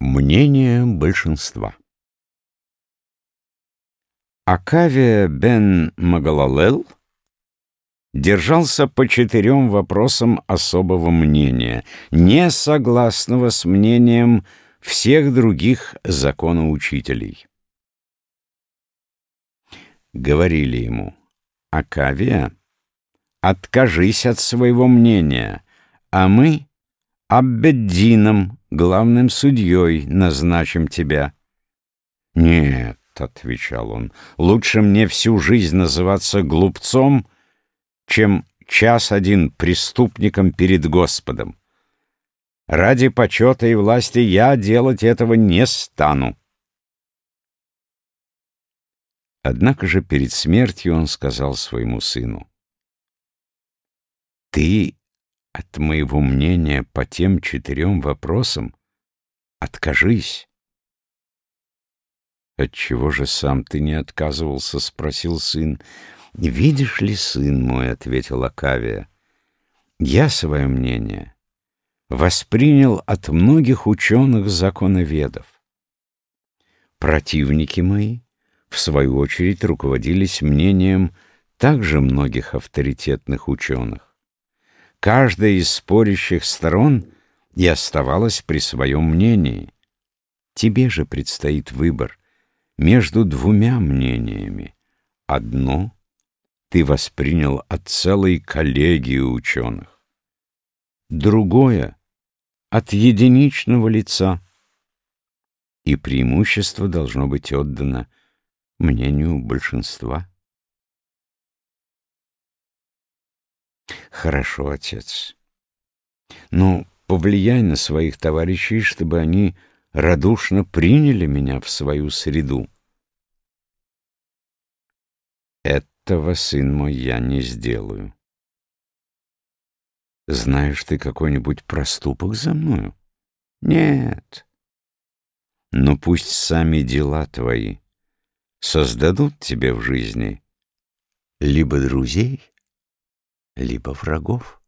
Мнение большинства Акавия бен Магалалел держался по четырем вопросам особого мнения, не согласного с мнением всех других законоучителей. Говорили ему, Акавия, откажись от своего мнения, а мы Аббеддином, главным судьей, назначим тебя. Нет, — отвечал он, — лучше мне всю жизнь называться глупцом, чем час один преступником перед Господом. Ради почета и власти я делать этого не стану. Однако же перед смертью он сказал своему сыну, «Ты от моего мнения по тем четырем вопросам откажись». «Отчего же сам ты не отказывался?» — спросил сын. «Видишь ли, сын мой?» — ответил Акавия. «Я свое мнение воспринял от многих ученых-законоведов. Противники мои, в свою очередь, руководились мнением также многих авторитетных ученых. Каждая из спорящих сторон и оставалась при своем мнении. Тебе же предстоит выбор между двумя мнениями. Одно ты воспринял от целой коллегии ученых. Другое — от единичного лица. И преимущество должно быть отдано мнению большинства. Хорошо, отец. Ну, повлияй на своих товарищей, чтобы они радушно приняли меня в свою среду. Этого, сын мой, я не сделаю. Знаешь ты какой-нибудь проступок за мною? Нет. Но пусть сами дела твои создадут тебе в жизни либо друзей, либо врагов.